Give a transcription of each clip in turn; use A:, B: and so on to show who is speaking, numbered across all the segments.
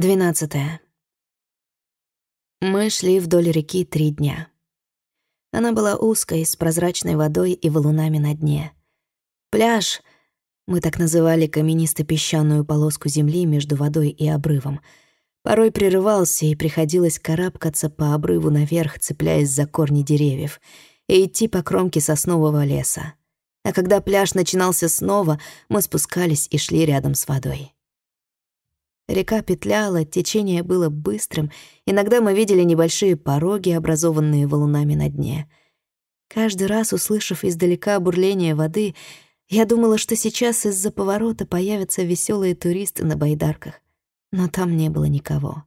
A: Двенадцатое. Мы шли вдоль реки три дня. Она была узкой, с прозрачной водой и валунами на дне. Пляж, мы так называли каменисто-песчаную полоску земли между водой и обрывом, порой прерывался и приходилось карабкаться по обрыву наверх, цепляясь за корни деревьев, и идти по кромке соснового леса. А когда пляж начинался снова, мы спускались и шли рядом с водой. Река петляла, течение было быстрым, иногда мы видели небольшие пороги, образованные валунами на дне. Каждый раз, услышав издалека бурление воды, я думала, что сейчас из-за поворота появятся веселые туристы на байдарках. Но там не было никого.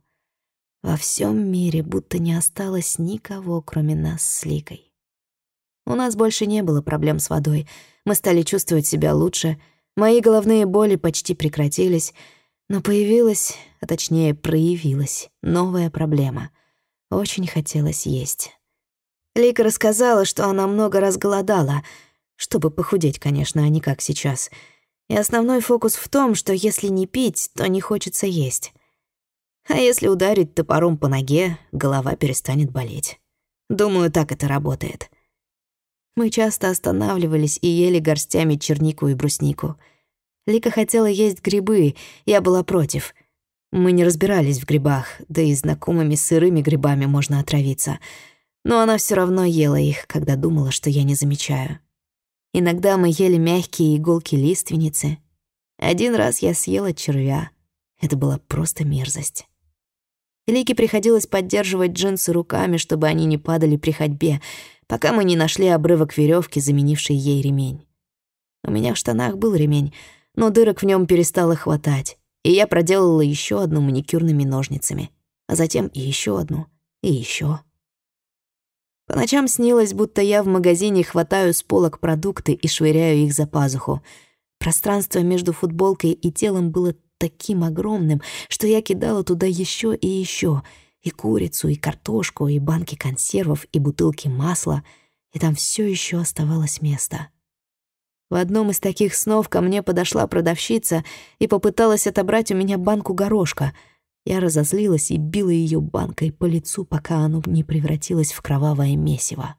A: Во всем мире будто не осталось никого, кроме нас с Ликой. У нас больше не было проблем с водой. Мы стали чувствовать себя лучше. Мои головные боли почти прекратились — но появилась, а точнее проявилась, новая проблема. Очень хотелось есть. Лика рассказала, что она много раз голодала, чтобы похудеть, конечно, а не как сейчас. И основной фокус в том, что если не пить, то не хочется есть. А если ударить топором по ноге, голова перестанет болеть. Думаю, так это работает. Мы часто останавливались и ели горстями чернику и бруснику — Лика хотела есть грибы, я была против. Мы не разбирались в грибах, да и знакомыми сырыми грибами можно отравиться. Но она все равно ела их, когда думала, что я не замечаю. Иногда мы ели мягкие иголки лиственницы. Один раз я съела червя. Это была просто мерзость. Лике приходилось поддерживать джинсы руками, чтобы они не падали при ходьбе, пока мы не нашли обрывок веревки, заменивший ей ремень. У меня в штанах был ремень — но дырок в нем перестало хватать, и я проделала еще одну маникюрными ножницами, а затем и еще одну, и еще. По ночам снилось, будто я в магазине хватаю с полок продукты и швыряю их за пазуху. Пространство между футболкой и телом было таким огромным, что я кидала туда еще и еще, и курицу, и картошку, и банки консервов, и бутылки масла, и там все еще оставалось место. В одном из таких снов ко мне подошла продавщица и попыталась отобрать у меня банку горошка. Я разозлилась и била ее банкой по лицу, пока оно не превратилось в кровавое месиво.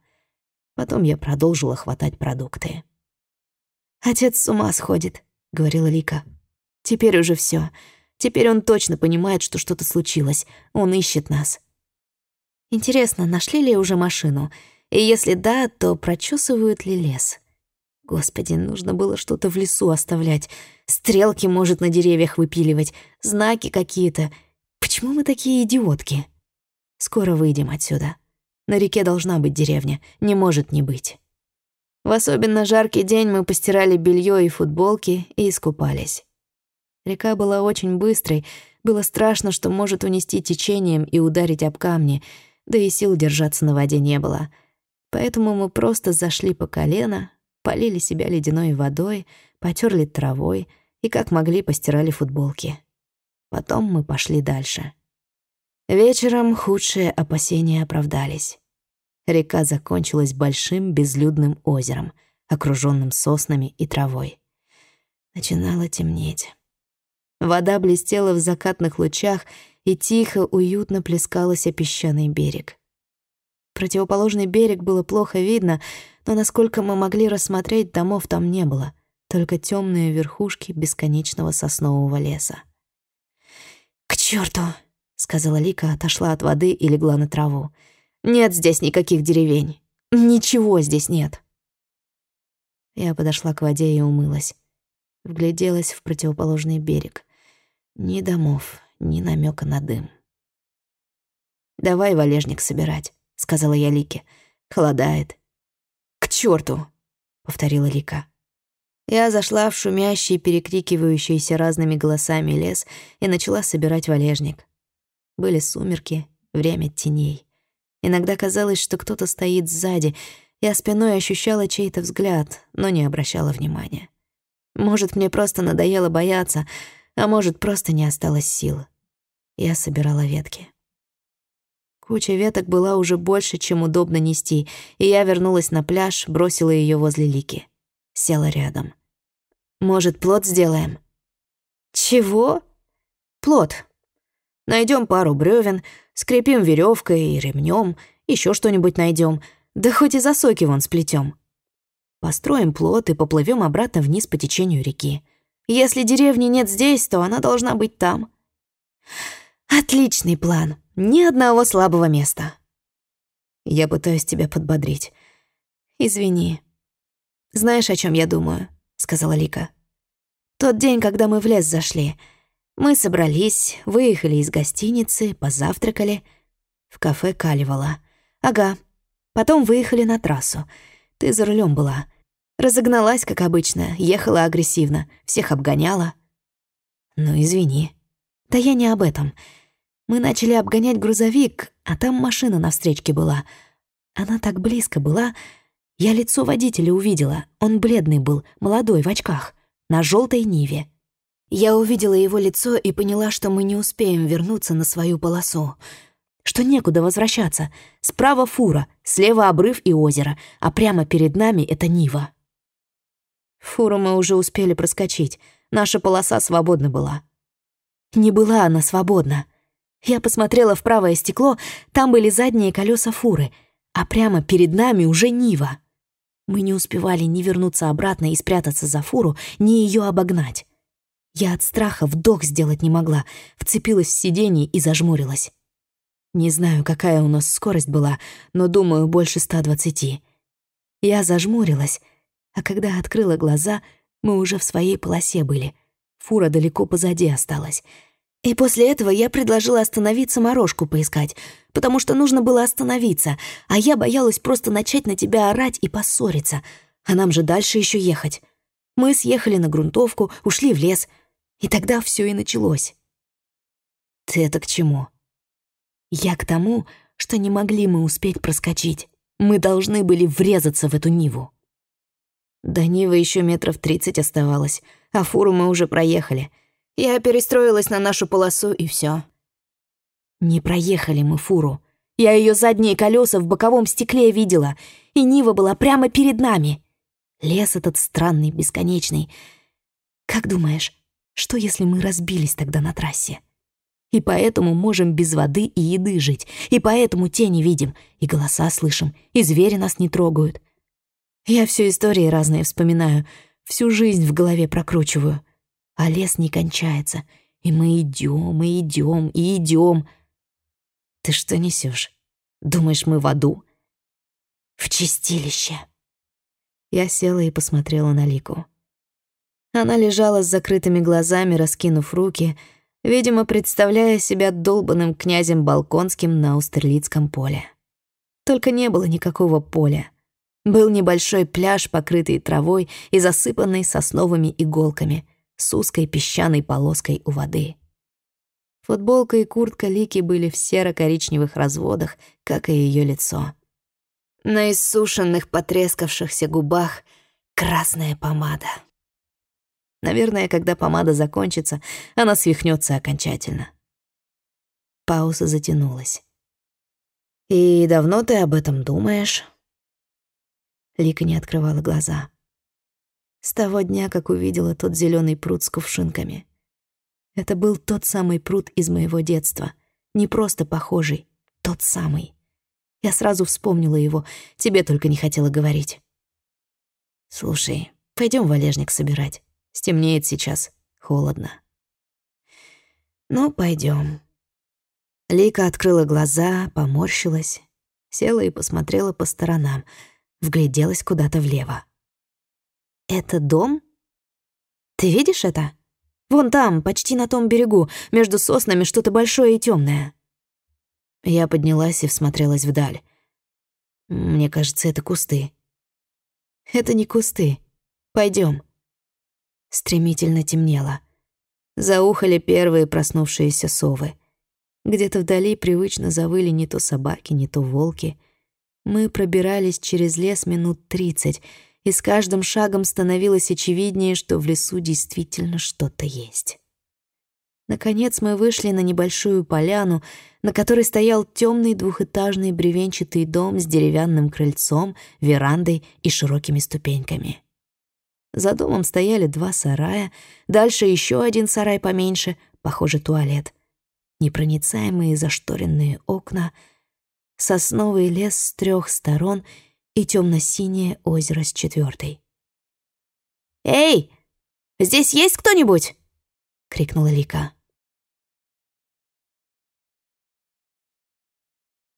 A: Потом я продолжила хватать продукты. «Отец с ума сходит», — говорила Лика. «Теперь уже все. Теперь он точно понимает, что что-то случилось. Он ищет нас». Интересно, нашли ли уже машину? И если да, то прочесывают ли лес?» Господи, нужно было что-то в лесу оставлять. Стрелки, может, на деревьях выпиливать, знаки какие-то. Почему мы такие идиотки? Скоро выйдем отсюда. На реке должна быть деревня, не может не быть. В особенно жаркий день мы постирали белье и футболки и искупались. Река была очень быстрой, было страшно, что может унести течением и ударить об камни, да и сил держаться на воде не было. Поэтому мы просто зашли по колено, полили себя ледяной водой, потерли травой и, как могли, постирали футболки. Потом мы пошли дальше. Вечером худшие опасения оправдались. Река закончилась большим безлюдным озером, окружённым соснами и травой. Начинало темнеть. Вода блестела в закатных лучах и тихо, уютно плескалась о песчаный берег. Противоположный берег было плохо видно, но насколько мы могли рассмотреть, домов там не было, только темные верхушки бесконечного соснового леса. «К черту! сказала Лика, отошла от воды и легла на траву. «Нет здесь никаких деревень. Ничего здесь нет». Я подошла к воде и умылась. Вгляделась в противоположный берег. Ни домов, ни намека на дым. «Давай валежник собирать», — сказала я Лике. «Холодает». «К чёрту!» — повторила Лика. Я зашла в шумящий, перекрикивающийся разными голосами лес и начала собирать валежник. Были сумерки, время теней. Иногда казалось, что кто-то стоит сзади. Я спиной ощущала чей-то взгляд, но не обращала внимания. Может, мне просто надоело бояться, а может, просто не осталось сил. Я собирала ветки. Куча веток была уже больше, чем удобно нести, и я вернулась на пляж, бросила ее возле Лики. Села рядом. «Может, плод сделаем?» «Чего?» «Плод. Найдем пару бревен, скрепим веревкой и ремнем, еще что-нибудь найдем, да хоть и засоки вон сплетем. Построим плот и поплывем обратно вниз по течению реки. Если деревни нет здесь, то она должна быть там. Отличный план. Ни одного слабого места. Я пытаюсь тебя подбодрить. Извини. Знаешь, о чем я думаю? сказала Лика. Тот день, когда мы в лес зашли, мы собрались, выехали из гостиницы, позавтракали в кафе Каливала. Ага. Потом выехали на трассу. Ты за рулем была. Разогналась, как обычно, ехала агрессивно, всех обгоняла. Ну, извини. Да я не об этом. Мы начали обгонять грузовик, а там машина на встречке была. Она так близко была. Я лицо водителя увидела. Он бледный был, молодой, в очках, на желтой Ниве. Я увидела его лицо и поняла, что мы не успеем вернуться на свою полосу. Что некуда возвращаться. Справа фура, слева обрыв и озеро, а прямо перед нами это Нива. Фуру мы уже успели проскочить. Наша полоса свободна была. Не была она свободна. Я посмотрела в правое стекло, там были задние колеса фуры, а прямо перед нами уже Нива. Мы не успевали ни вернуться обратно и спрятаться за фуру, ни ее обогнать. Я от страха вдох сделать не могла, вцепилась в сиденье и зажмурилась. Не знаю, какая у нас скорость была, но, думаю, больше 120. Я зажмурилась, а когда открыла глаза, мы уже в своей полосе были. Фура далеко позади осталась. И после этого я предложила остановиться морожку поискать, потому что нужно было остановиться, а я боялась просто начать на тебя орать и поссориться, а нам же дальше еще ехать. Мы съехали на грунтовку, ушли в лес, и тогда все и началось. Ты это к чему? Я к тому, что не могли мы успеть проскочить. Мы должны были врезаться в эту Ниву. До Нивы еще метров тридцать оставалось, а фуру мы уже проехали. Я перестроилась на нашу полосу, и все. Не проехали мы фуру. Я ее задние колеса в боковом стекле видела, и Нива была прямо перед нами. Лес этот странный, бесконечный. Как думаешь, что если мы разбились тогда на трассе? И поэтому можем без воды и еды жить, и поэтому тени видим, и голоса слышим, и звери нас не трогают, я все истории разные вспоминаю, всю жизнь в голове прокручиваю. А лес не кончается, и мы идем, и идем, и идем. Ты что несешь? Думаешь, мы в аду? В чистилище. Я села и посмотрела на Лику. Она лежала с закрытыми глазами, раскинув руки, видимо, представляя себя долбанным князем Балконским на Аустерлицком поле. Только не было никакого поля. Был небольшой пляж, покрытый травой и засыпанный сосновыми иголками, с узкой песчаной полоской у воды. Футболка и куртка Лики были в серо-коричневых разводах, как и ее лицо. На иссушенных, потрескавшихся губах красная помада. Наверное, когда помада закончится, она свихнется окончательно. Пауза затянулась. «И давно ты об этом думаешь?» Лика не открывала глаза. С того дня, как увидела тот зеленый пруд с кувшинками. Это был тот самый пруд из моего детства. Не просто похожий, тот самый. Я сразу вспомнила его, тебе только не хотела говорить. Слушай, пойдем валежник собирать. Стемнеет сейчас, холодно. Ну, пойдем. Лика открыла глаза, поморщилась, села и посмотрела по сторонам — вгляделась куда-то влево. «Это дом? Ты видишь это? Вон там, почти на том берегу, между соснами что-то большое и темное. Я поднялась и всмотрелась вдаль. Мне кажется, это кусты. Это не кусты. Пойдем. Стремительно темнело. Заухали первые проснувшиеся совы. Где-то вдали привычно завыли не то собаки, не то волки — мы пробирались через лес минут тридцать, и с каждым шагом становилось очевиднее, что в лесу действительно что-то есть. Наконец мы вышли на небольшую поляну, на которой стоял темный двухэтажный бревенчатый дом с деревянным крыльцом, верандой и широкими ступеньками. За домом стояли два сарая, дальше еще один сарай поменьше, похоже, туалет. непроницаемые зашторенные окна, сосновый лес с трех сторон и темно-синее озеро с четвертой. «Эй, здесь есть кто-нибудь?» — крикнула Лика.